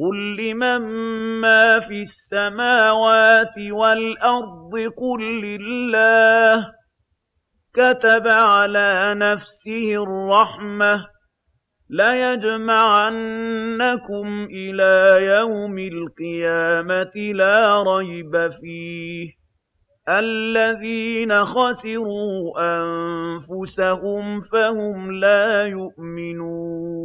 قُل لِّمَن مَّا فِي السَّمَاوَاتِ وَالْأَرْضِ قُل لِّلَّهِ ۚ كَتَبَ عَلَىٰ نَفْسِهِ الرَّحْمَةَ ۚ لَيَجْمَعَنَّكُمْ إِلَىٰ يَوْمِ الْقِيَامَةِ لَا رَيْبَ فِيهِ ۚ الَّذِينَ خَسِرُوا أَنفُسَهُمْ فَهُمْ لَا يُؤْمِنُونَ